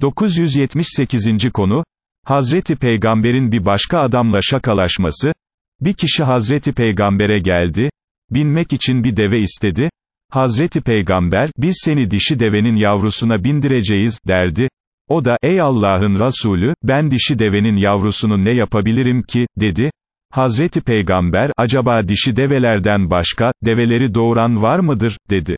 978. konu, Hazreti Peygamber'in bir başka adamla şakalaşması, bir kişi Hazreti Peygamber'e geldi, binmek için bir deve istedi, Hazreti Peygamber, biz seni dişi devenin yavrusuna bindireceğiz, derdi, o da, ey Allah'ın Resulü, ben dişi devenin yavrusunu ne yapabilirim ki, dedi, Hazreti Peygamber, acaba dişi develerden başka, develeri doğuran var mıdır, dedi.